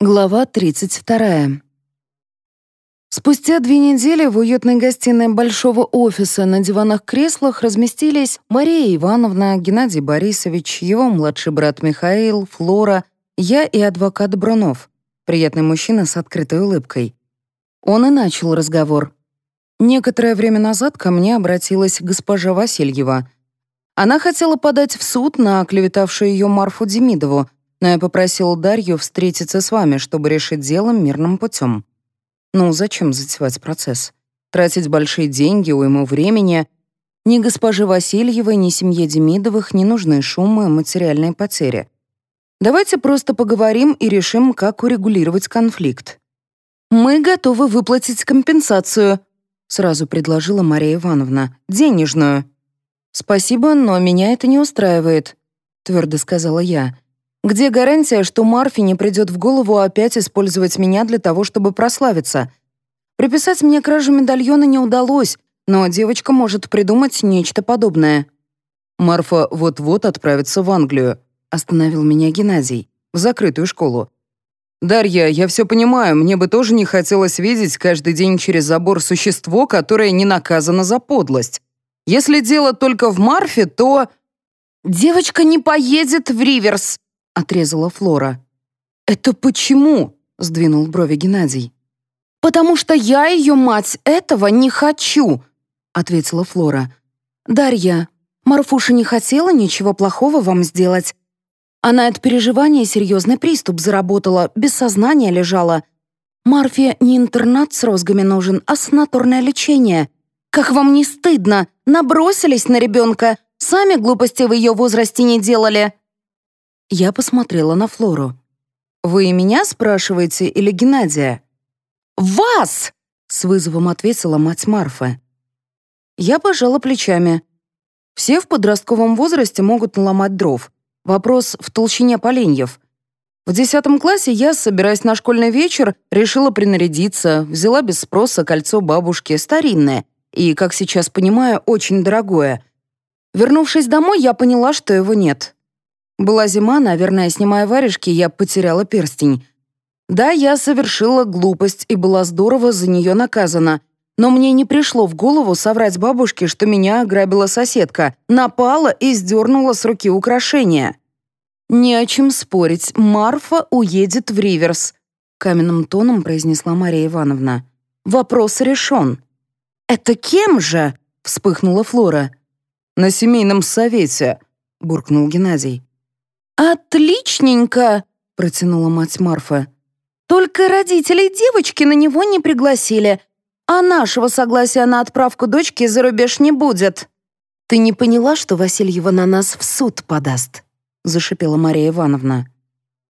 Глава 32. Спустя две недели в уютной гостиной большого офиса на диванах-креслах разместились Мария Ивановна, Геннадий Борисович, его младший брат Михаил, Флора, я и адвокат Брунов, приятный мужчина с открытой улыбкой. Он и начал разговор. Некоторое время назад ко мне обратилась госпожа Васильева. Она хотела подать в суд на оклеветавшую ее Марфу Демидову, но я попросил Дарью встретиться с вами, чтобы решить дело мирным путем. Ну, зачем затевать процесс? Тратить большие деньги, уйму времени. Ни госпоже Васильевой, ни семье Демидовых не нужны шумы и материальные потери. Давайте просто поговорим и решим, как урегулировать конфликт. «Мы готовы выплатить компенсацию», — сразу предложила Мария Ивановна. «Денежную». «Спасибо, но меня это не устраивает», — твердо сказала я. Где гарантия, что Марфе не придет в голову опять использовать меня для того, чтобы прославиться? Приписать мне кражу медальона не удалось, но девочка может придумать нечто подобное. «Марфа вот-вот отправится в Англию», — остановил меня Геннадий, в закрытую школу. «Дарья, я все понимаю, мне бы тоже не хотелось видеть каждый день через забор существо, которое не наказано за подлость. Если дело только в Марфе, то...» «Девочка не поедет в Риверс», отрезала Флора. «Это почему?» — сдвинул брови Геннадий. «Потому что я, ее мать, этого не хочу», — ответила Флора. «Дарья, Марфуша не хотела ничего плохого вам сделать. Она от переживания серьезный приступ заработала, без сознания лежала. Марфе не интернат с розгами нужен, а санаторное лечение. Как вам не стыдно? Набросились на ребенка. Сами глупости в ее возрасте не делали». Я посмотрела на Флору. «Вы меня спрашиваете или Геннадия?» «Вас!» — с вызовом ответила мать Марфы. Я пожала плечами. Все в подростковом возрасте могут наломать дров. Вопрос в толщине поленьев. В десятом классе я, собираясь на школьный вечер, решила принарядиться, взяла без спроса кольцо бабушки, старинное, и, как сейчас понимаю, очень дорогое. Вернувшись домой, я поняла, что его нет. Была зима, наверное, снимая варежки, я потеряла перстень. Да, я совершила глупость и была здорово за нее наказана. Но мне не пришло в голову соврать бабушке, что меня ограбила соседка, напала и сдернула с руки украшения. «Не о чем спорить, Марфа уедет в Риверс», каменным тоном произнесла Мария Ивановна. «Вопрос решен». «Это кем же?» — вспыхнула Флора. «На семейном совете», — буркнул Геннадий. «Отличненько!» — протянула мать Марфа. «Только родителей девочки на него не пригласили, а нашего согласия на отправку дочки за рубеж не будет». «Ты не поняла, что Васильева на нас в суд подаст?» — зашипела Мария Ивановна.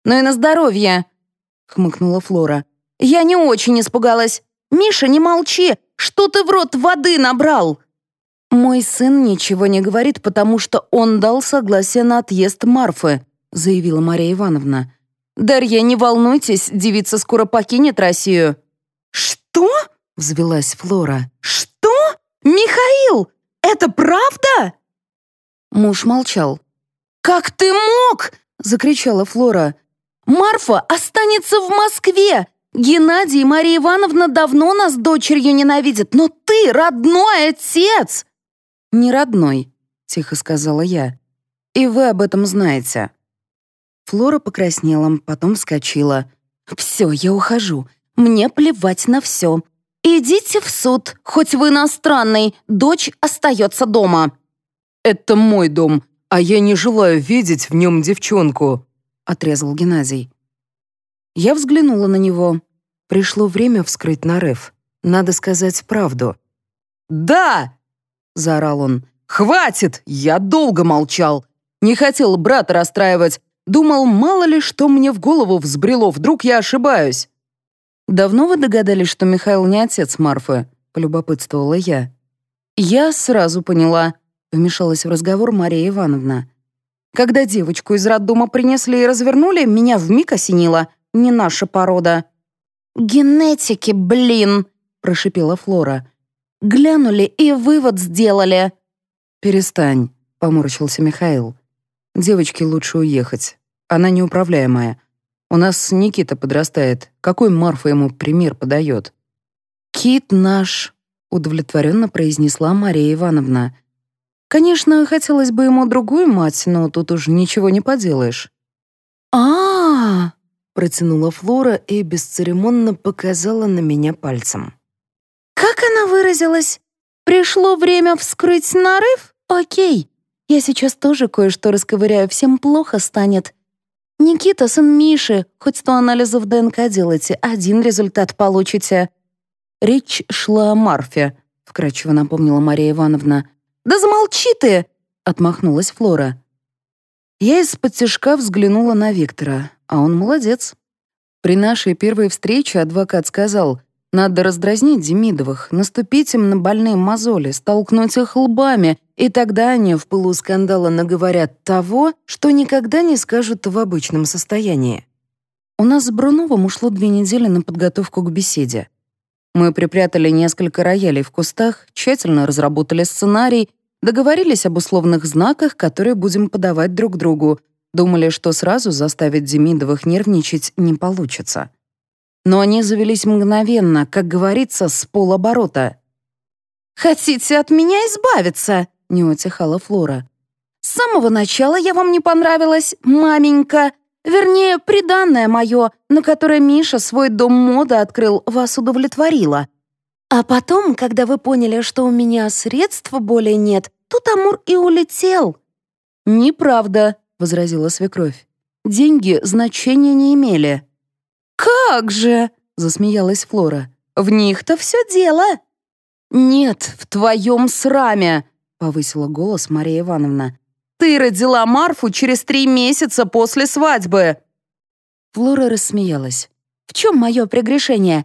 «Ну и на здоровье!» — хмыкнула Флора. «Я не очень испугалась. Миша, не молчи! Что ты в рот воды набрал?» «Мой сын ничего не говорит, потому что он дал согласие на отъезд Марфы», заявила Мария Ивановна. «Дарья, не волнуйтесь, девица скоро покинет Россию». «Что?» — взвелась Флора. «Что? Михаил, это правда?» Муж молчал. «Как ты мог?» — закричала Флора. «Марфа останется в Москве! Геннадий и Мария Ивановна давно нас дочерью ненавидят, но ты родной отец!» «Не родной», — тихо сказала я. «И вы об этом знаете». Флора покраснела, потом вскочила. «Все, я ухожу. Мне плевать на все. Идите в суд, хоть вы иностранный, дочь остается дома». «Это мой дом, а я не желаю видеть в нем девчонку», — отрезал Геннадий. Я взглянула на него. Пришло время вскрыть нарыв. Надо сказать правду. «Да!» — заорал он. «Хватит! Я долго молчал. Не хотел брата расстраивать, Думал, мало ли, что мне в голову взбрело, вдруг я ошибаюсь. «Давно вы догадались, что Михаил не отец Марфы?» — полюбопытствовала я. «Я сразу поняла», — вмешалась в разговор Мария Ивановна. «Когда девочку из роддома принесли и развернули, меня вмиг осенило. Не наша порода». «Генетики, блин!» — прошипела Флора. «Глянули и вывод сделали». «Перестань», — поморщился Михаил. Девочке лучше уехать. Она неуправляемая. У нас Никита подрастает. Какой Марфа ему пример подает?» «Кит наш», — удовлетворенно произнесла Мария Ивановна. «Конечно, хотелось бы ему другую мать, но тут уж ничего не поделаешь». а, -а, -а протянула Флора и бесцеремонно показала на меня пальцем. «Как она выразилась? Пришло время вскрыть нарыв? Окей. Я сейчас тоже кое-что расковыряю, всем плохо станет. Никита, сын Миши, хоть сто анализов ДНК делайте, один результат получите». «Речь шла о Марфе», — вкратчиво напомнила Мария Ивановна. «Да замолчи ты!» — отмахнулась Флора. Я из-под тяжка взглянула на Виктора, а он молодец. При нашей первой встрече адвокат сказал, надо раздразнить Демидовых, наступить им на больные мозоли, столкнуть их лбами, и тогда они в пылу скандала наговорят того, что никогда не скажут в обычном состоянии. У нас с Бруновым ушло две недели на подготовку к беседе. Мы припрятали несколько роялей в кустах, тщательно разработали сценарий, договорились об условных знаках, которые будем подавать друг другу, думали, что сразу заставить Демидовых нервничать не получится. Но они завелись мгновенно, как говорится, с полоборота. «Хотите от меня избавиться?» — не утихала Флора. «С самого начала я вам не понравилась, маменька. Вернее, приданное мое, на которое Миша свой дом моды открыл, вас удовлетворило. А потом, когда вы поняли, что у меня средств более нет, тут Амур и улетел». «Неправда», — возразила свекровь. «Деньги значения не имели». «Как же!» — засмеялась Флора. «В них-то все дело!» «Нет, в твоем сраме!» — повысила голос Мария Ивановна. Ты родила Марфу через три месяца после свадьбы!» Флора рассмеялась. «В чем мое прегрешение?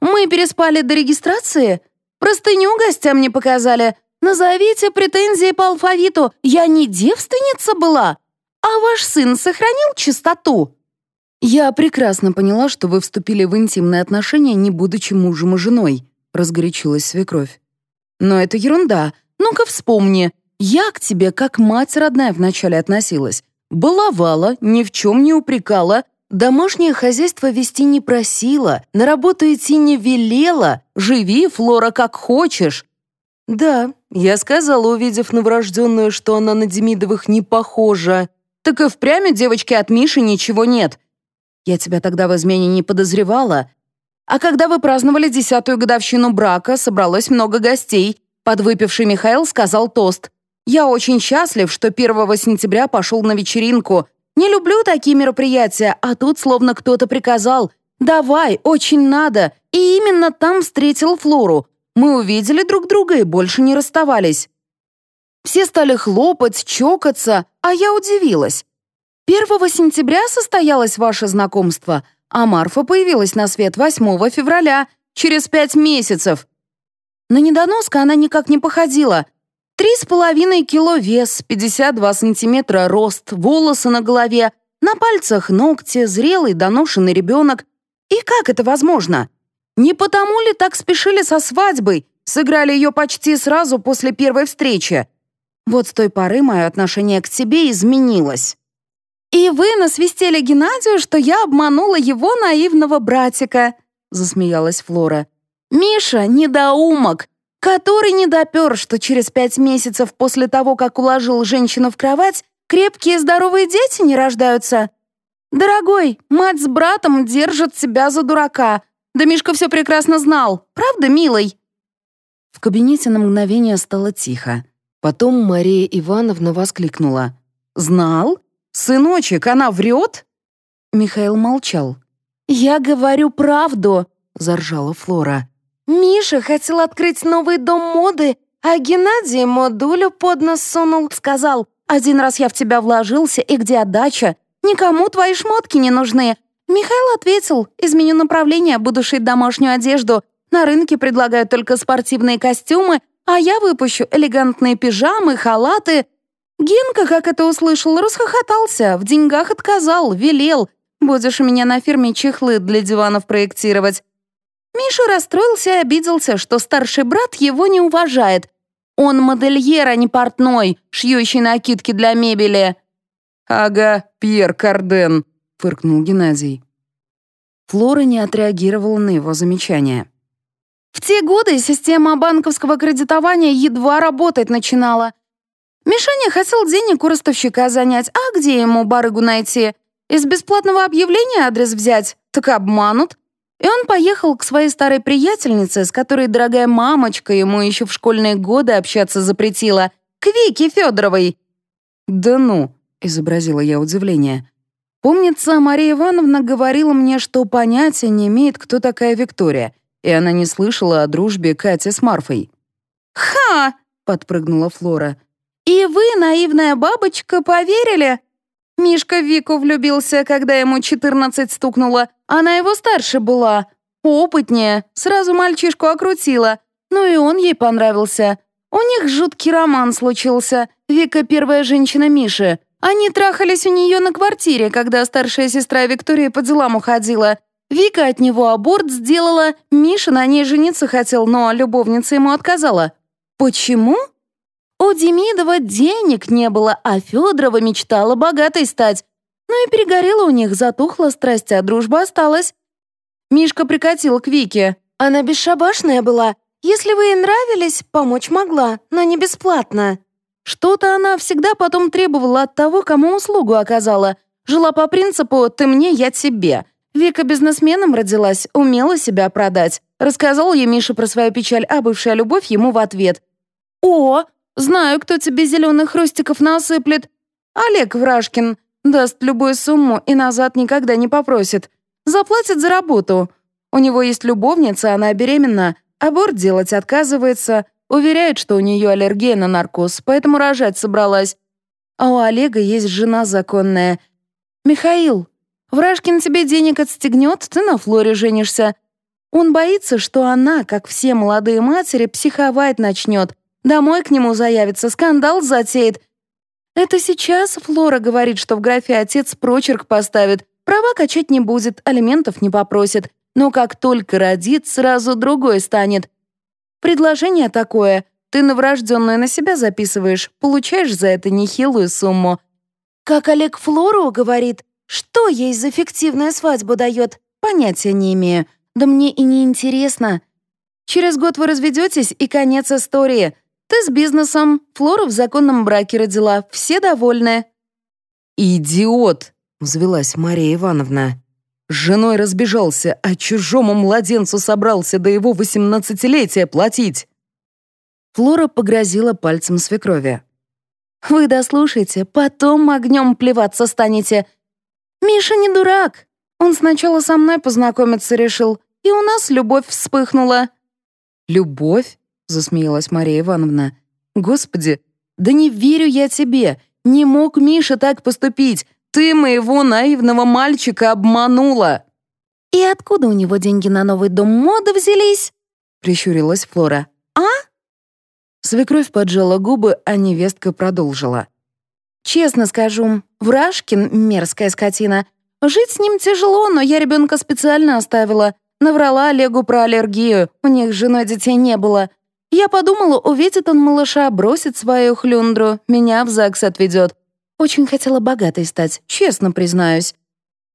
Мы переспали до регистрации? Простыню гостям не показали? Назовите претензии по алфавиту. Я не девственница была? А ваш сын сохранил чистоту?» «Я прекрасно поняла, что вы вступили в интимные отношения, не будучи мужем и женой», — разгорячилась свекровь. «Но это ерунда. Ну-ка вспомни. Я к тебе как мать родная вначале относилась. Баловала, ни в чем не упрекала, домашнее хозяйство вести не просила, на работу идти не велела, живи, Флора, как хочешь. Да, я сказала, увидев новорожденную, что она на Демидовых не похожа. Так и впрямь девочки от Миши ничего нет. Я тебя тогда в измене не подозревала. А когда вы праздновали десятую годовщину брака, собралось много гостей. Подвыпивший Михаил сказал тост. Я очень счастлив, что 1 сентября пошел на вечеринку. Не люблю такие мероприятия, а тут словно кто-то приказал. «Давай, очень надо». И именно там встретил Флору. Мы увидели друг друга и больше не расставались. Все стали хлопать, чокаться, а я удивилась. 1 сентября состоялось ваше знакомство, а Марфа появилась на свет 8 февраля, через пять месяцев. На недоноска она никак не походила, Три с половиной кило вес, 52 сантиметра рост, волосы на голове, на пальцах ногти, зрелый доношенный ребенок. И как это возможно? Не потому ли так спешили со свадьбой, сыграли ее почти сразу после первой встречи? Вот с той поры мое отношение к тебе изменилось. «И вы насвистели Геннадию, что я обманула его наивного братика», — засмеялась Флора. «Миша — недоумок, который не допер, что через пять месяцев после того, как уложил женщину в кровать, крепкие здоровые дети не рождаются. Дорогой, мать с братом держат себя за дурака. Да Мишка все прекрасно знал. Правда, милый?» В кабинете на мгновение стало тихо. Потом Мария Ивановна воскликнула. «Знал? Сыночек, она врет?» Михаил молчал. «Я говорю правду», — заржала Флора. Миша хотел открыть новый дом моды, а Геннадий модулю под нос сунул, сказал, «Один раз я в тебя вложился, и где отдача? Никому твои шмотки не нужны». Михаил ответил, «Изменю направление, буду шить домашнюю одежду. На рынке предлагают только спортивные костюмы, а я выпущу элегантные пижамы, халаты». Генка, как это услышал, расхохотался, в деньгах отказал, велел. «Будешь у меня на фирме чехлы для диванов проектировать». Миша расстроился и обиделся, что старший брат его не уважает. Он модельер, а не портной, шьющий накидки для мебели. «Ага, Пьер Карден», — фыркнул Геннадий. Флора не отреагировала на его замечание. В те годы система банковского кредитования едва работать начинала. Мишаня хотел денег у ростовщика занять, а где ему барыгу найти? Из бесплатного объявления адрес взять? Так обманут. И он поехал к своей старой приятельнице, с которой дорогая мамочка ему еще в школьные годы общаться запретила, к Вике Федоровой. «Да ну», — изобразила я удивление. «Помнится, Мария Ивановна говорила мне, что понятия не имеет, кто такая Виктория, и она не слышала о дружбе Кати с Марфой». «Ха!» — подпрыгнула Флора. «И вы, наивная бабочка, поверили?» Мишка в Вику влюбился, когда ему 14 стукнуло. Она его старше была. Опытнее. Сразу мальчишку окрутила. Ну и он ей понравился. У них жуткий роман случился. Вика первая женщина Миши. Они трахались у нее на квартире, когда старшая сестра Виктория по делам уходила. Вика от него аборт сделала, Миша на ней жениться хотел, но любовница ему отказала. Почему? У Демидова денег не было, а Федорова мечтала богатой стать. Ну и перегорела у них, затухла страсть, а дружба осталась. Мишка прикатил к Вике. Она бесшабашная была. Если вы ей нравились, помочь могла, но не бесплатно. Что-то она всегда потом требовала от того, кому услугу оказала. Жила по принципу «ты мне, я тебе». Вика бизнесменом родилась, умела себя продать. Рассказал ей Миша про свою печаль, а бывшая любовь ему в ответ. «О, Знаю, кто тебе зеленых хрустиков насыплет. Олег Врашкин даст любую сумму и назад никогда не попросит. Заплатит за работу. У него есть любовница, она беременна. Аборт делать отказывается. Уверяет, что у нее аллергия на наркоз, поэтому рожать собралась. А у Олега есть жена законная. Михаил, Врашкин тебе денег отстегнет, ты на Флоре женишься. Он боится, что она, как все молодые матери, психовать начнет, Домой к нему заявится, скандал затеет. Это сейчас Флора говорит, что в графе отец прочерк поставит, права качать не будет, алиментов не попросит. Но как только родит, сразу другой станет. Предложение такое. Ты новорожденную на себя записываешь, получаешь за это нехилую сумму. Как Олег Флору говорит, что ей за фиктивная свадьба дает, понятия не имею. Да мне и не интересно. Через год вы разведетесь, и конец истории. Ты с бизнесом, Флора в законном браке родила, все довольны». «Идиот!» — взвелась Мария Ивановна. С женой разбежался, а чужому младенцу собрался до его восемнадцатилетия платить. Флора погрозила пальцем свекрови. «Вы дослушайте, потом огнем плеваться станете. Миша не дурак. Он сначала со мной познакомиться решил, и у нас любовь вспыхнула». «Любовь?» Засмеялась Мария Ивановна. «Господи, да не верю я тебе! Не мог Миша так поступить! Ты моего наивного мальчика обманула!» «И откуда у него деньги на новый дом моды взялись?» — прищурилась Флора. «А?» Свекровь поджала губы, а невестка продолжила. «Честно скажу, Врашкин — мерзкая скотина. Жить с ним тяжело, но я ребенка специально оставила. Наврала Олегу про аллергию, у них с женой детей не было. Я подумала, увидит он малыша, бросит свою хлюндру, меня в ЗАГС отведет. Очень хотела богатой стать, честно признаюсь.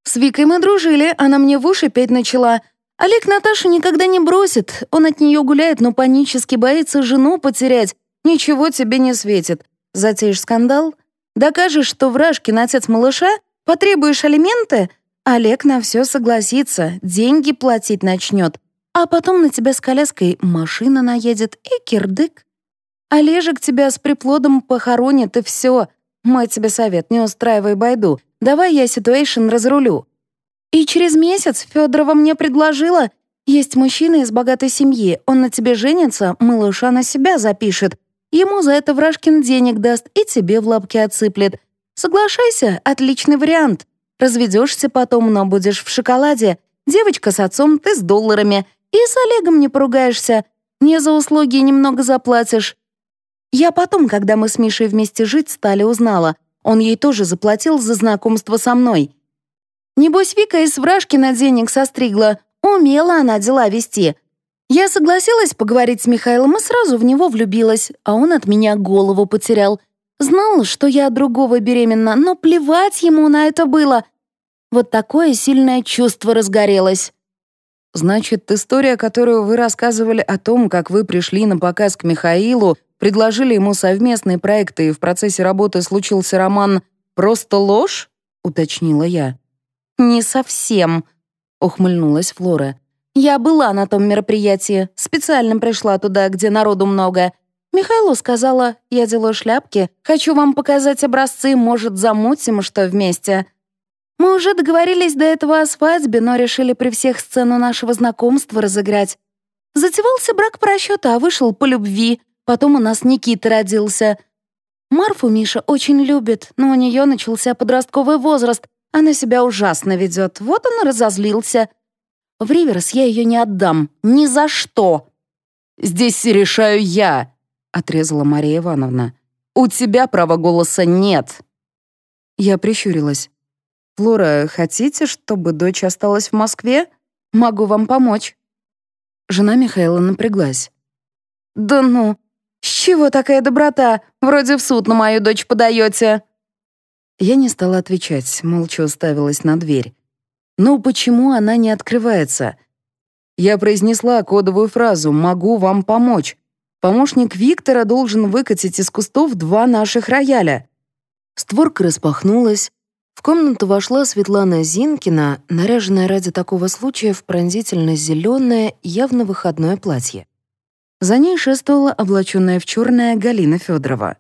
С Викой мы дружили, она мне в уши петь начала. Олег Наташу никогда не бросит, он от нее гуляет, но панически боится жену потерять. Ничего тебе не светит. Затеешь скандал? Докажешь, что Врашкин отец малыша? Потребуешь алименты? Олег на все согласится, деньги платить начнет. А потом на тебя с коляской машина наедет и кирдык. Олежек тебя с приплодом похоронит, и все. Мой тебе совет, не устраивай байду. Давай я ситуэйшн разрулю. И через месяц Федорова мне предложила, есть мужчина из богатой семьи, он на тебе женится, малыша на себя запишет. Ему за это Врашкин денег даст и тебе в лапки отсыплет. Соглашайся, отличный вариант. Разведешься потом, но будешь в шоколаде. Девочка с отцом, ты с долларами — и с Олегом не поругаешься. Мне за услуги немного заплатишь. Я потом, когда мы с Мишей вместе жить стали, узнала. Он ей тоже заплатил за знакомство со мной. Небось, Вика из Врашкина денег состригла. Умела она дела вести. Я согласилась поговорить с Михаилом и сразу в него влюбилась, а он от меня голову потерял. Знал, что я другого беременна, но плевать ему на это было. Вот такое сильное чувство разгорелось. Значит, история, которую вы рассказывали о том, как вы пришли на показ к Михаилу, предложили ему совместные проекты, и в процессе работы случился роман «Просто ложь?» — уточнила я. «Не совсем», — ухмыльнулась Флора. «Я была на том мероприятии, специально пришла туда, где народу много. Михайлу сказала, я делаю шляпки, хочу вам показать образцы, может, замутим что вместе». Мы уже договорились до этого о свадьбе, но решили при всех сцену нашего знакомства разыграть. Затевался брак по расчету, а вышел по любви. Потом у нас Никита родился. Марфу Миша очень любит, но у нее начался подростковый возраст. Она себя ужасно ведет. Вот он разозлился. В Риверс я ее не отдам. Ни за что. «Здесь решаю я», — отрезала Мария Ивановна. «У тебя права голоса нет». Я прищурилась. «Флора, хотите, чтобы дочь осталась в Москве? Могу вам помочь». Жена Михаила напряглась. «Да ну, с чего такая доброта? Вроде в суд на мою дочь подаете». Я не стала отвечать, молча уставилась на дверь. «Ну почему она не открывается?» Я произнесла кодовую фразу «Могу вам помочь». Помощник Виктора должен выкатить из кустов два наших рояля. Створка распахнулась, в комнату вошла Светлана Зинкина, наряженная ради такого случая в пронзительно-зеленое, явно выходное платье. За ней шествовала облаченная в черное Галина Федорова.